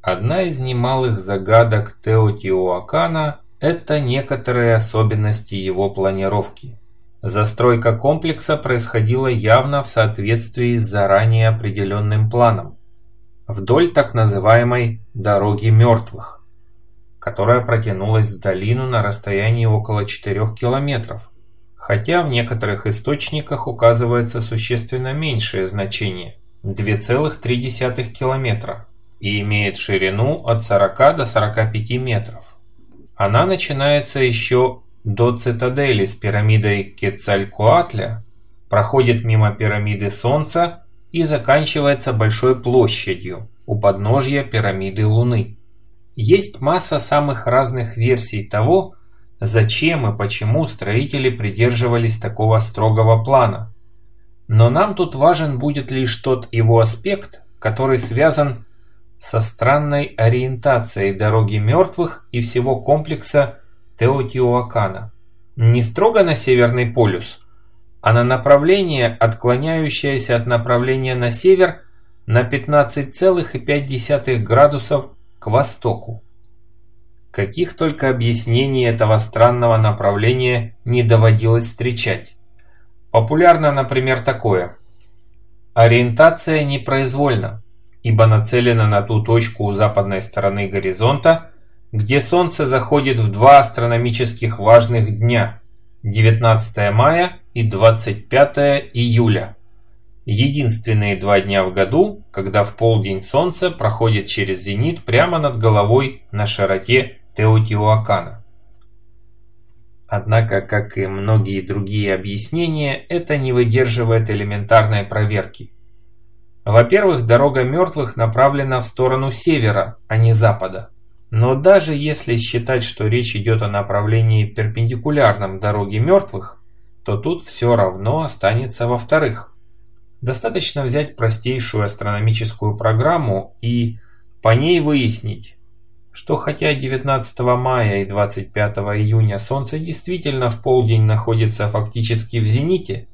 Одна из немалых загадок Теотиуакана – это некоторые особенности его планировки. Застройка комплекса происходила явно в соответствии с заранее определенным планом, вдоль так называемой «дороги мертвых», которая протянулась в долину на расстоянии около 4 километров, хотя в некоторых источниках указывается существенно меньшее значение – 2,3 километра и имеет ширину от 40 до 45 метров. Она начинается еще до цитадели с пирамидой Кецалькоатля, проходит мимо пирамиды Солнца и заканчивается большой площадью у подножья пирамиды Луны. Есть масса самых разных версий того, зачем и почему строители придерживались такого строгого плана. Но нам тут важен будет лишь тот его аспект, который связан со странной ориентацией дороги мертвых и всего комплекса Теотиуакана. Не строго на Северный полюс, а на направление, отклоняющееся от направления на север на 15,5 градусов к востоку. Каких только объяснений этого странного направления не доводилось встречать. Популярно, например, такое. Ориентация непроизвольна ибо нацелена на ту точку у западной стороны горизонта, где Солнце заходит в два астрономических важных дня – 19 мая и 25 июля. Единственные два дня в году, когда в полдень Солнце проходит через зенит прямо над головой на широте Теотиуакана. Однако, как и многие другие объяснения, это не выдерживает элементарной проверки – во-первых, дорога мертвых направлена в сторону севера, а не запада. Но даже если считать, что речь идет о направлении перпендикулярном дороге мертвых, то тут все равно останется во-вторых. Достаточно взять простейшую астрономическую программу и по ней выяснить, что хотя 19 мая и 25 июня Солнце действительно в полдень находится фактически в зените,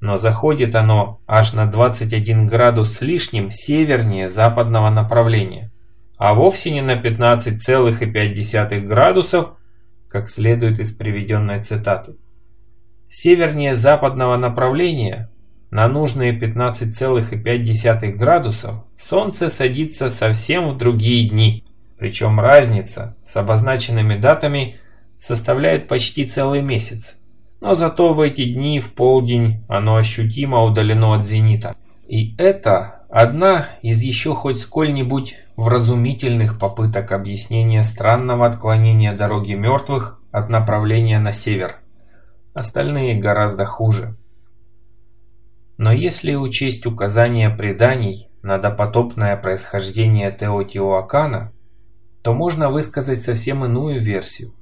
но заходит оно аж на 21 градус с лишним севернее западного направления, а вовсе не на 15,5 градусов, как следует из приведенной цитаты. Севернее западного направления на нужные 15,5 градусов Солнце садится совсем в другие дни, причем разница с обозначенными датами составляет почти целый месяц но зато в эти дни в полдень оно ощутимо удалено от зенита. И это одна из еще хоть сколь-нибудь вразумительных попыток объяснения странного отклонения дороги мертвых от направления на север. Остальные гораздо хуже. Но если учесть указания преданий на допотопное происхождение Теотиуакана, то можно высказать совсем иную версию.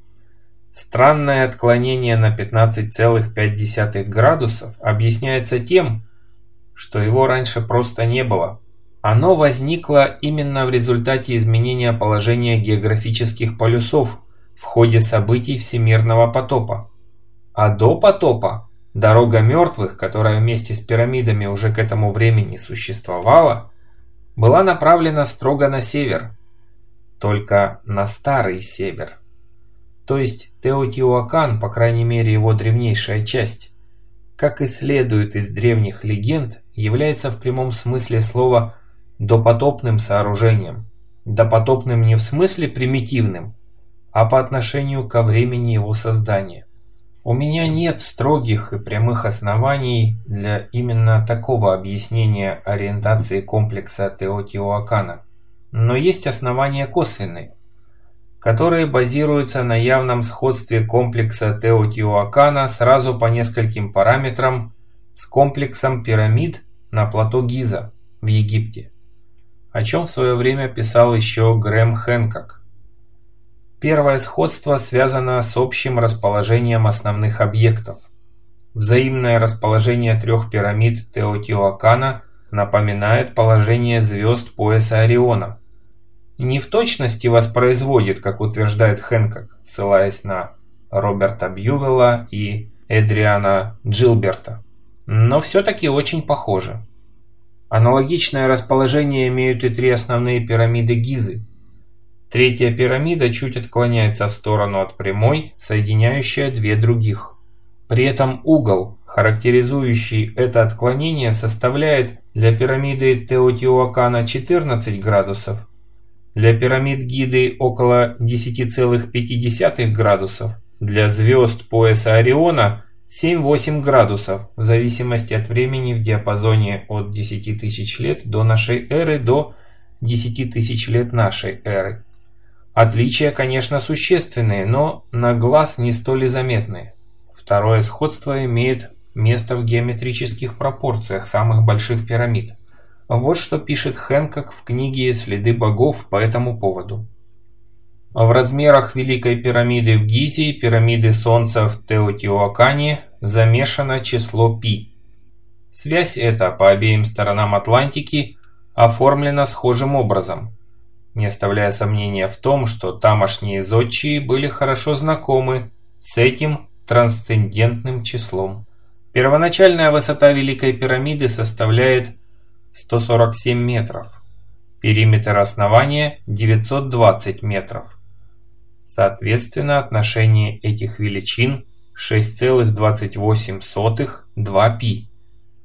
Странное отклонение на 15,5 градусов объясняется тем, что его раньше просто не было. Оно возникло именно в результате изменения положения географических полюсов в ходе событий всемирного потопа. А до потопа дорога мертвых, которая вместе с пирамидами уже к этому времени существовала, была направлена строго на север, только на старый север то есть Теотиуакан, по крайней мере его древнейшая часть, как и следует из древних легенд, является в прямом смысле слова допотопным сооружением. Допотопным не в смысле примитивным, а по отношению ко времени его создания. У меня нет строгих и прямых оснований для именно такого объяснения ориентации комплекса Теотиуакана, но есть основания косвенные которые базируются на явном сходстве комплекса Теотиуакана сразу по нескольким параметрам с комплексом пирамид на плато Гиза в Египте, о чем в свое время писал еще Грэм Хэнкок. Первое сходство связано с общим расположением основных объектов. Взаимное расположение трех пирамид Теотиуакана напоминает положение звезд пояса Ориона – не в точности воспроизводит, как утверждает Хэнкок, ссылаясь на Роберта Бьювелла и Эдриана Джилберта, но все-таки очень похоже. Аналогичное расположение имеют и три основные пирамиды Гизы. Третья пирамида чуть отклоняется в сторону от прямой, соединяющая две других. При этом угол, характеризующий это отклонение, составляет для пирамиды Теотиуакана 14 градусов, для пирамид Гиды около 10,5 градусов, для звезд пояса Ориона 7-8 градусов, в зависимости от времени в диапазоне от 10 тысяч лет до нашей эры до 10 тысяч лет нашей эры. Отличия, конечно, существенные, но на глаз не столь и заметные. Второе сходство имеет место в геометрических пропорциях самых больших пирамид. Вот что пишет Хэнкок в книге «Следы богов» по этому поводу. В размерах Великой пирамиды в Гизе и пирамиды Солнца в Теотиуакане замешано число π. Связь эта по обеим сторонам Атлантики оформлена схожим образом, не оставляя сомнения в том, что тамошние зодчие были хорошо знакомы с этим трансцендентным числом. Первоначальная высота Великой пирамиды составляет 147 метров. Периметр основания 920 метров. Соответственно, отношение этих величин 6,28 2π,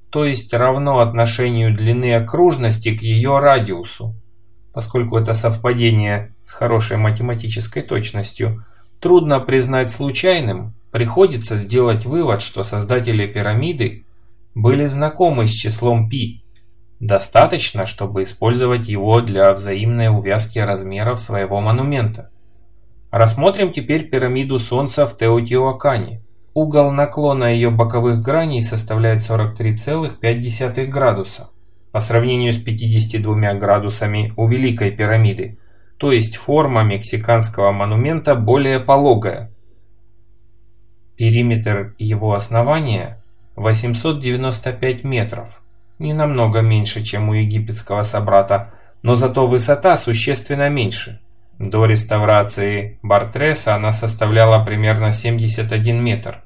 то есть равно отношению длины окружности к ее радиусу. Поскольку это совпадение с хорошей математической точностью трудно признать случайным, приходится сделать вывод, что создатели пирамиды были знакомы с числом π, Достаточно, чтобы использовать его для взаимной увязки размеров своего монумента. Рассмотрим теперь пирамиду Солнца в Теотиуакане. Угол наклона ее боковых граней составляет 43,5 градуса по сравнению с 52 градусами у Великой пирамиды, то есть форма мексиканского монумента более пологая. Периметр его основания 895 метров не намного меньше, чем у египетского собрата, но зато высота существенно меньше. До реставрации Бартреса она составляла примерно 71 метр.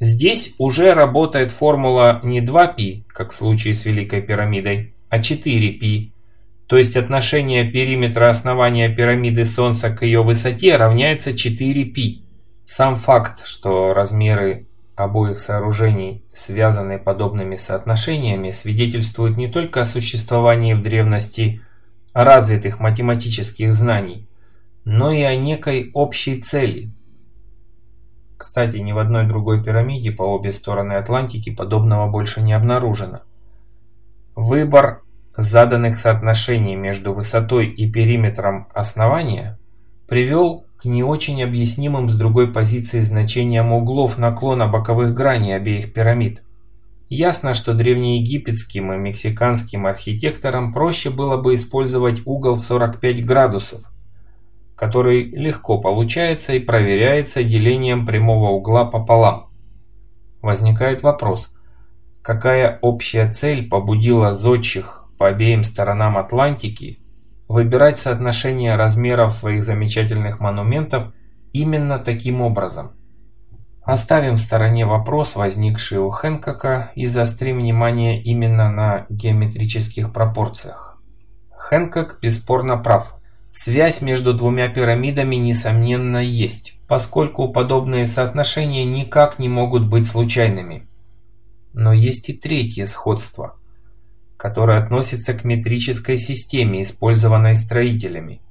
Здесь уже работает формула не 2π, как в случае с Великой пирамидой, а 4π, то есть отношение периметра основания пирамиды Солнца к ее высоте равняется 4π. Сам факт, что размеры обоих сооружений, связанные подобными соотношениями, свидетельствуют не только о существовании в древности развитых математических знаний, но и о некой общей цели. Кстати, ни в одной другой пирамиде по обе стороны Атлантики подобного больше не обнаружено. Выбор заданных соотношений между высотой и периметром основания привел не очень объяснимым с другой позиции значениям углов наклона боковых граней обеих пирамид. Ясно, что древнеегипетским и мексиканским архитекторам проще было бы использовать угол 45 градусов, который легко получается и проверяется делением прямого угла пополам. Возникает вопрос, какая общая цель побудила зодчих по обеим сторонам Атлантики выбирать соотношение размеров своих замечательных монументов именно таким образом. Оставим в стороне вопрос, возникший у Хэнкока, и заострим внимание именно на геометрических пропорциях. Хэнкок бесспорно прав. Связь между двумя пирамидами, несомненно, есть, поскольку подобные соотношения никак не могут быть случайными. Но есть и третье сходство – которое относится к метрической системе, использованной строителями.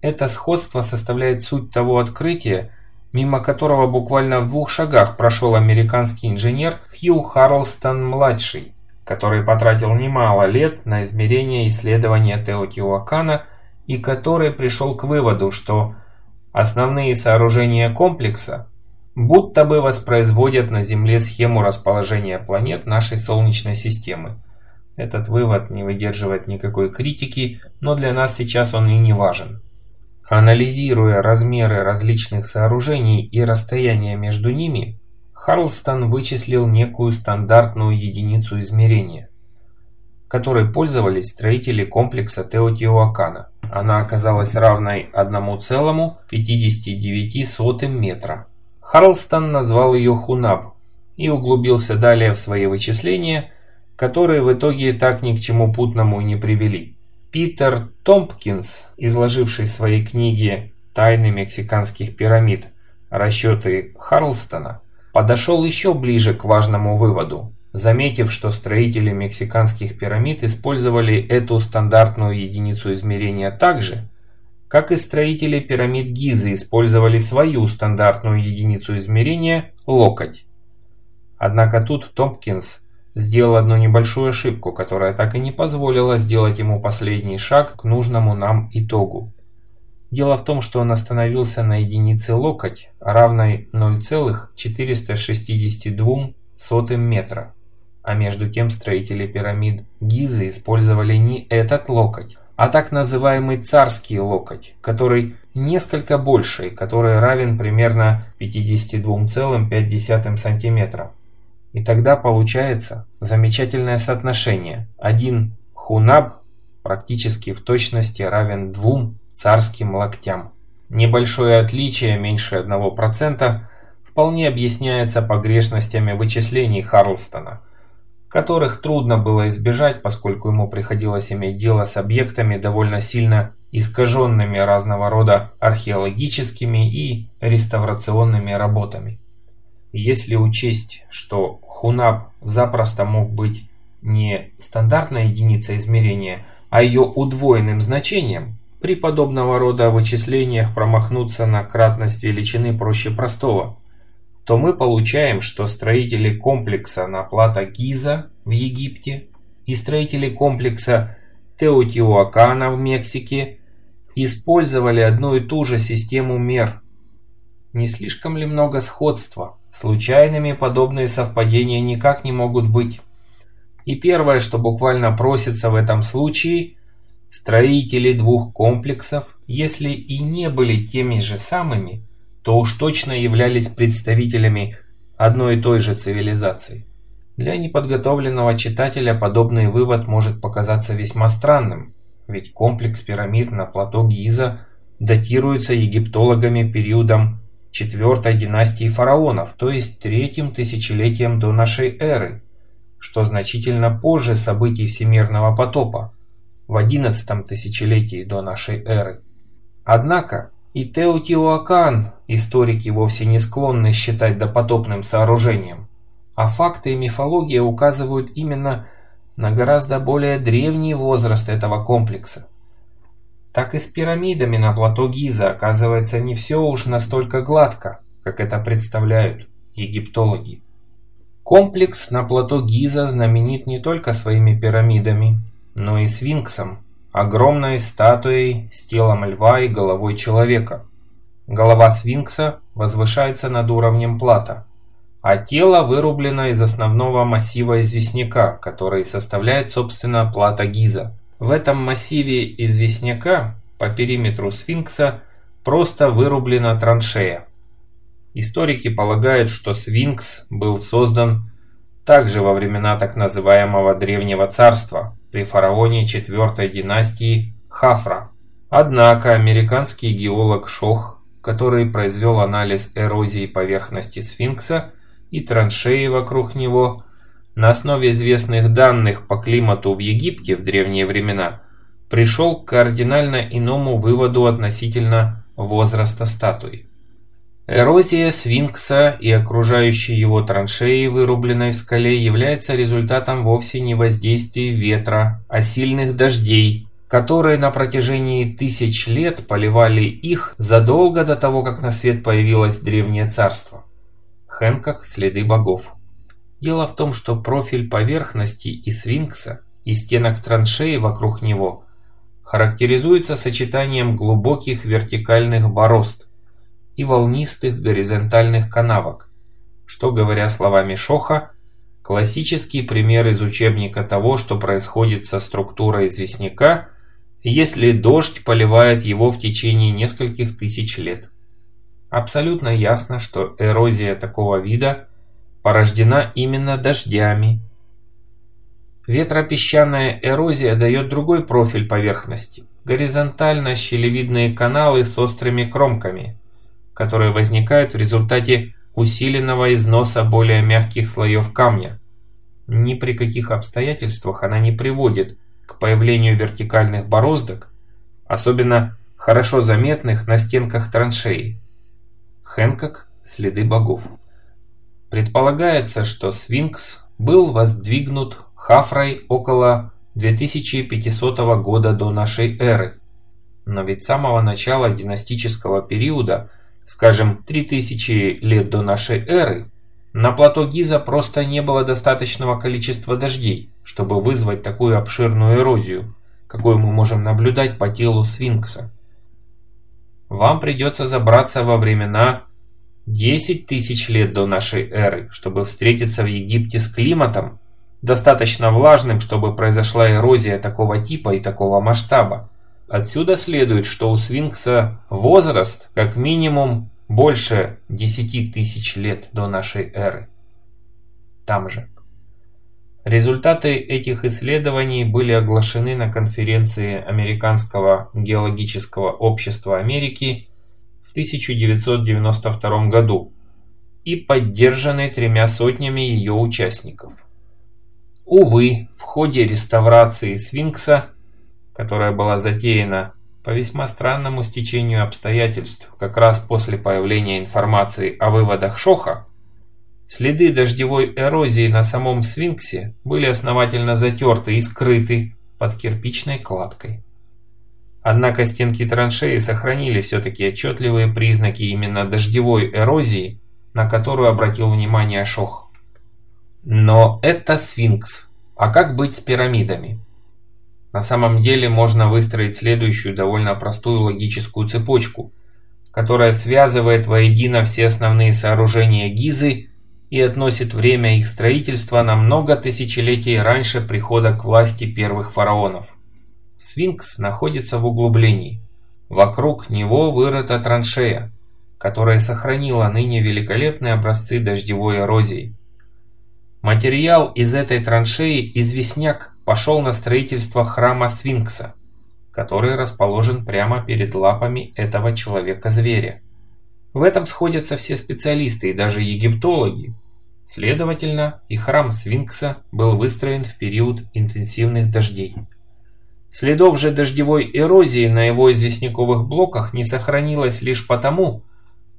Это сходство составляет суть того открытия, мимо которого буквально в двух шагах прошел американский инженер Хью Харлстон-младший, который потратил немало лет на измерение исследования Теотиуакана и который пришел к выводу, что основные сооружения комплекса будто бы воспроизводят на Земле схему расположения планет нашей Солнечной системы. Этот вывод не выдерживает никакой критики, но для нас сейчас он и не важен. Анализируя размеры различных сооружений и расстояние между ними, Харлстон вычислил некую стандартную единицу измерения, которой пользовались строители комплекса Теотиуакана. Она оказалась равной 1,59 метра. Харлстон назвал ее Хунаб и углубился далее в свои вычисления – которые в итоге так ни к чему путному не привели. Питер Томпкинс, изложивший в своей книге «Тайны мексиканских пирамид. Расчеты Харлстона», подошел еще ближе к важному выводу, заметив, что строители мексиканских пирамид использовали эту стандартную единицу измерения так же, как и строители пирамид Гизы использовали свою стандартную единицу измерения – локоть. Однако тут Томпкинс сделал одну небольшую ошибку, которая так и не позволила сделать ему последний шаг к нужному нам итогу. Дело в том, что он остановился на единице локоть, равной 0,462 метра. А между тем строители пирамид Гизы использовали не этот локоть, а так называемый царский локоть, который несколько больше, который равен примерно 52,5 сантиметра. И тогда получается замечательное соотношение. Один хунаб практически в точности равен двум царским локтям. Небольшое отличие, меньше 1%, вполне объясняется погрешностями вычислений Харлстона, которых трудно было избежать, поскольку ему приходилось иметь дело с объектами довольно сильно искаженными разного рода археологическими и реставрационными работами. Если учесть, что Хунаб запросто мог быть не стандартной единицей измерения, а ее удвоенным значением, при подобного рода вычислениях промахнуться на кратность величины проще простого, то мы получаем, что строители комплекса на плато Гиза в Египте и строители комплекса Теотиуакана в Мексике использовали одну и ту же систему мер. Не слишком ли много сходства? Случайными подобные совпадения никак не могут быть. И первое, что буквально просится в этом случае, строители двух комплексов, если и не были теми же самыми, то уж точно являлись представителями одной и той же цивилизации. Для неподготовленного читателя подобный вывод может показаться весьма странным, ведь комплекс пирамид на плато Гиза датируется египтологами периодом четвертой династии фараонов, то есть третьим тысячелетием до нашей эры, что значительно позже событий всемирного потопа, в одиннадцатом тысячелетии до нашей эры. Однако и Теотиуакан историки вовсе не склонны считать допотопным сооружением, а факты и мифология указывают именно на гораздо более древний возраст этого комплекса так и с пирамидами на плато Гиза оказывается не все уж настолько гладко, как это представляют египтологи. Комплекс на плато Гиза знаменит не только своими пирамидами, но и сфинксом, огромной статуей с телом льва и головой человека. Голова сфинкса возвышается над уровнем плата, а тело вырублено из основного массива известняка, который составляет, собственно, плата Гиза. В этом массиве известняка по периметру сфинкса просто вырублена траншея. Историки полагают, что сфинкс был создан также во времена так называемого Древнего Царства при фараоне четвертой династии Хафра. Однако американский геолог Шох, который произвел анализ эрозии поверхности сфинкса и траншеи вокруг него, на основе известных данных по климату в Египте в древние времена пришел к кардинально иному выводу относительно возраста статуи. Эрозия сфинкса и окружающей его траншеи, вырубленной в скале, является результатом вовсе не воздействия ветра, а сильных дождей, которые на протяжении тысяч лет поливали их задолго до того, как на свет появилось древнее царство. Хэнкок «Следы богов». Дело в том, что профиль поверхности и сфинкса, и стенок траншеи вокруг него характеризуется сочетанием глубоких вертикальных борозд и волнистых горизонтальных канавок, что, говоря словами Шоха, классический пример из учебника того, что происходит со структурой известняка, если дождь поливает его в течение нескольких тысяч лет. Абсолютно ясно, что эрозия такого вида – порождена именно дождями. Ветропесчаная эрозия дает другой профиль поверхности – горизонтально-щелевидные каналы с острыми кромками, которые возникают в результате усиленного износа более мягких слоев камня. Ни при каких обстоятельствах она не приводит к появлению вертикальных бороздок, особенно хорошо заметных на стенках траншеи. Хэнкок «Следы богов». Предполагается, что сфинкс был воздвигнут Хафрой около 2500 года до нашей эры. Но ведь с самого начала династического периода, скажем, 3000 лет до нашей эры, на плато Гиза просто не было достаточного количества дождей, чтобы вызвать такую обширную эрозию, какую мы можем наблюдать по телу сфинкса. Вам придется забраться во времена 10 тысяч лет до нашей эры, чтобы встретиться в Египте с климатом, достаточно влажным, чтобы произошла эрозия такого типа и такого масштаба. Отсюда следует, что у сфинкса возраст как минимум больше 10 тысяч лет до нашей эры. Там же. Результаты этих исследований были оглашены на конференции Американского геологического общества Америки 1992 году и поддержаны тремя сотнями ее участников. Увы, в ходе реставрации сфинкса, которая была затеяна по весьма странному стечению обстоятельств, как раз после появления информации о выводах Шоха, следы дождевой эрозии на самом сфинксе были основательно затерты и скрыты под кирпичной кладкой. Однако стенки траншеи сохранили все-таки отчетливые признаки именно дождевой эрозии, на которую обратил внимание Шох. Но это сфинкс. А как быть с пирамидами? На самом деле можно выстроить следующую довольно простую логическую цепочку, которая связывает воедино все основные сооружения Гизы и относит время их строительства на много тысячелетий раньше прихода к власти первых фараонов. Сфинкс находится в углублении. Вокруг него вырыта траншея, которая сохранила ныне великолепные образцы дождевой эрозии. Материал из этой траншеи известняк пошел на строительство храма Сфинкса, который расположен прямо перед лапами этого человека-зверя. В этом сходятся все специалисты и даже египтологи. Следовательно, и храм Сфинкса был выстроен в период интенсивных дождей. Следов же дождевой эрозии на его известняковых блоках не сохранилось лишь потому,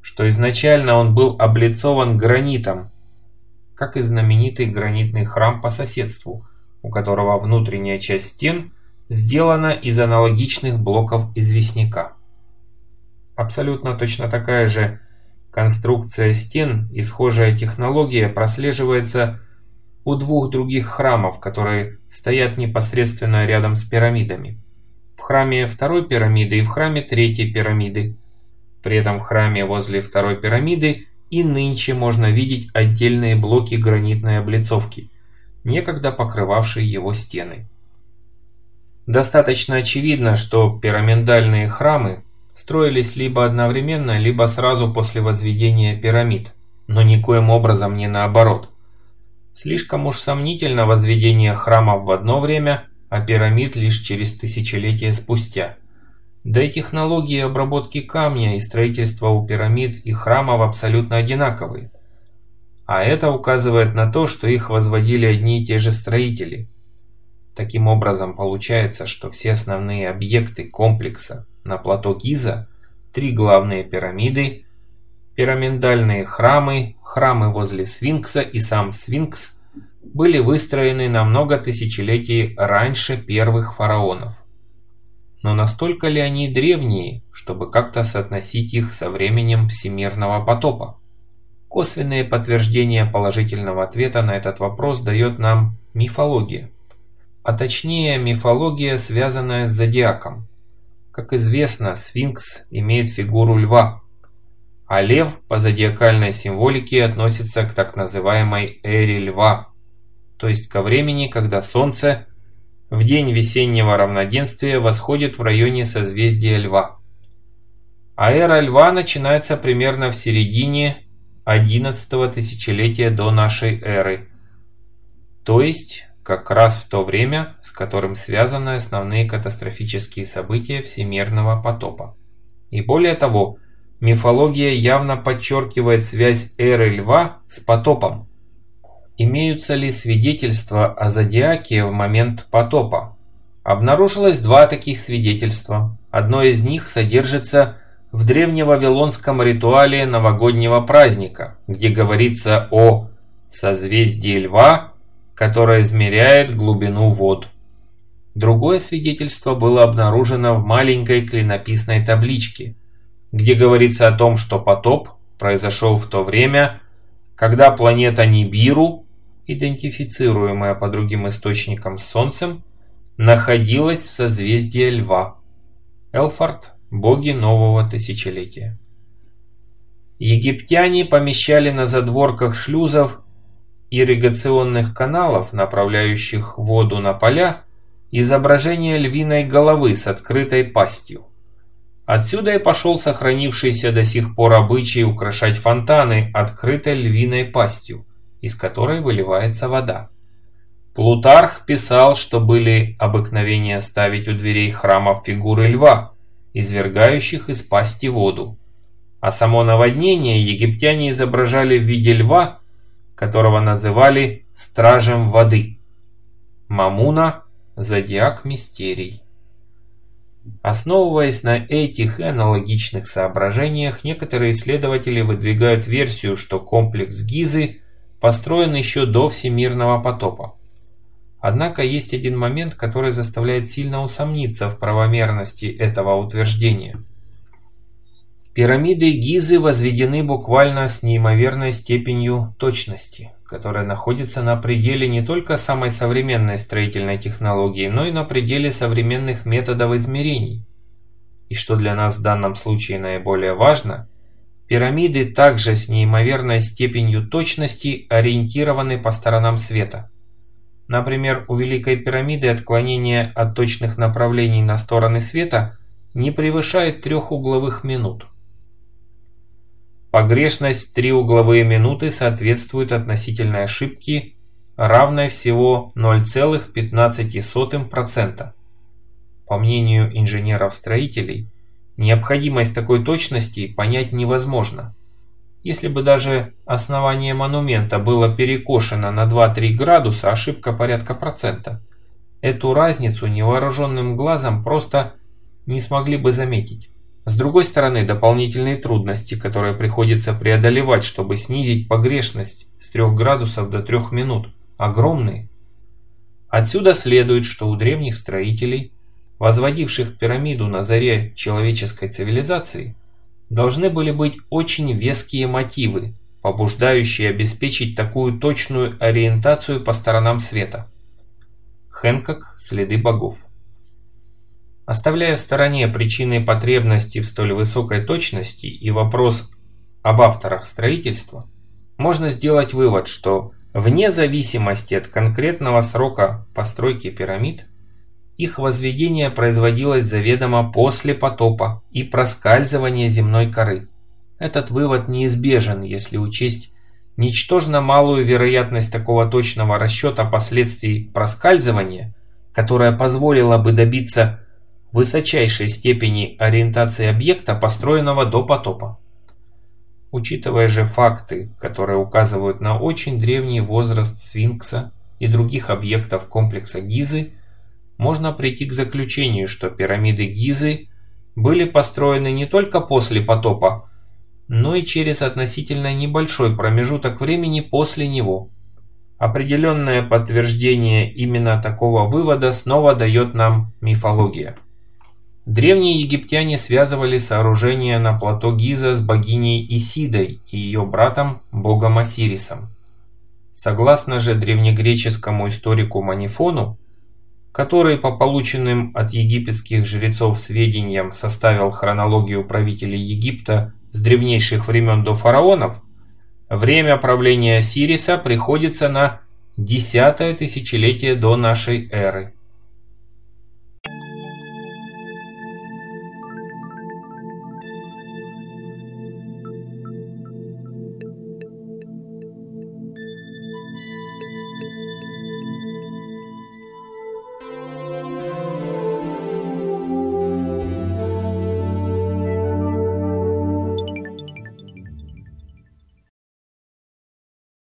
что изначально он был облицован гранитом, как и знаменитый гранитный храм по соседству – у которого внутренняя часть стен сделана из аналогичных блоков известняка. Абсолютно точно такая же конструкция стен и схожая технология прослеживается у двух других храмов, которые стоят непосредственно рядом с пирамидами. В храме второй пирамиды и в храме третьей пирамиды. При этом в храме возле второй пирамиды и нынче можно видеть отдельные блоки гранитной облицовки – некогда покрывавший его стены. Достаточно очевидно, что пирамидальные храмы строились либо одновременно, либо сразу после возведения пирамид, но никоим образом не наоборот. Слишком уж сомнительно возведение храмов в одно время, а пирамид лишь через тысячелетия спустя. Да и технологии обработки камня и строительства у пирамид и храмов абсолютно одинаковые. А это указывает на то, что их возводили одни и те же строители. Таким образом, получается, что все основные объекты комплекса на плато Гиза, три главные пирамиды, пирамидальные храмы, храмы возле сфинкса и сам сфинкс были выстроены на много тысячелетий раньше первых фараонов. Но настолько ли они древние, чтобы как-то соотносить их со временем всемирного потопа? Косвенные подтверждения положительного ответа на этот вопрос дает нам мифология. А точнее, мифология, связанная с зодиаком. Как известно, сфинкс имеет фигуру льва, а лев по зодиакальной символике относится к так называемой эре льва, то есть ко времени, когда Солнце в день весеннего равноденствия восходит в районе созвездия льва. А эра льва начинается примерно в середине 11 тысячелетия до нашей эры, то есть как раз в то время, с которым связаны основные катастрофические события всемирного потопа. И более того, мифология явно подчеркивает связь эры льва с потопом. Имеются ли свидетельства о зодиаке в момент потопа? Обнаружилось два таких свидетельства. Одно из них содержится в древневавилонском ритуале новогоднего праздника, где говорится о созвездии льва, которое измеряет глубину вод. Другое свидетельство было обнаружено в маленькой клинописной табличке, где говорится о том, что потоп произошел в то время, когда планета Нибиру идентифицируемая по другим источникам Солнцем, находилась в созвездии Льва. Элфорд – боги нового тысячелетия. Египтяне помещали на задворках шлюзов ирригационных каналов, направляющих воду на поля, изображение львиной головы с открытой пастью. Отсюда и пошел сохранившийся до сих пор обычай украшать фонтаны открытой львиной пастью – из которой выливается вода. Плутарх писал, что были обыкновения ставить у дверей храмов фигуры льва, извергающих из пасти воду. А само наводнение египтяне изображали в виде льва, которого называли «стражем воды». Мамуна – зодиак мистерий. Основываясь на этих и аналогичных соображениях, некоторые исследователи выдвигают версию, что комплекс Гизы построен еще до всемирного потопа. Однако есть один момент, который заставляет сильно усомниться в правомерности этого утверждения. Пирамиды Гизы возведены буквально с неимоверной степенью точности, которая находится на пределе не только самой современной строительной технологии, но и на пределе современных методов измерений. И что для нас в данном случае наиболее важно – Пирамиды также с неимоверной степенью точности ориентированы по сторонам света. Например, у Великой пирамиды отклонение от точных направлений на стороны света не превышает трех угловых минут. Погрешность три угловые минуты соответствует относительной ошибке, равной всего 0,15%. По мнению инженеров-строителей, Необходимость такой точности понять невозможно. Если бы даже основание монумента было перекошено на 2-3 градуса, ошибка порядка процента. Эту разницу невооруженным глазом просто не смогли бы заметить. С другой стороны, дополнительные трудности, которые приходится преодолевать, чтобы снизить погрешность с 3 градусов до 3 минут, огромные. Отсюда следует, что у древних строителей возводивших пирамиду на заре человеческой цивилизации, должны были быть очень веские мотивы, побуждающие обеспечить такую точную ориентацию по сторонам света. Хэнкок «Следы богов». Оставляя в стороне причины потребности в столь высокой точности и вопрос об авторах строительства, можно сделать вывод, что вне зависимости от конкретного срока постройки пирамид – их возведение производилось заведомо после потопа и проскальзывания земной коры. Этот вывод неизбежен, если учесть ничтожно малую вероятность такого точного расчета последствий проскальзывания, которая позволила бы добиться высочайшей степени ориентации объекта, построенного до потопа. Учитывая же факты, которые указывают на очень древний возраст сфинкса и других объектов комплекса Гизы, можно прийти к заключению, что пирамиды Гизы были построены не только после потопа, но и через относительно небольшой промежуток времени после него. Определенное подтверждение именно такого вывода снова дает нам мифология. Древние египтяне связывали сооружение на плато Гиза с богиней Исидой и ее братом, богом Осирисом. Согласно же древнегреческому историку Манифону, который по полученным от египетских жрецов сведениям составил хронологию правителей Египта с древнейших времен до фараонов, время правления Сириса приходится на десятое тысячелетие до нашей эры.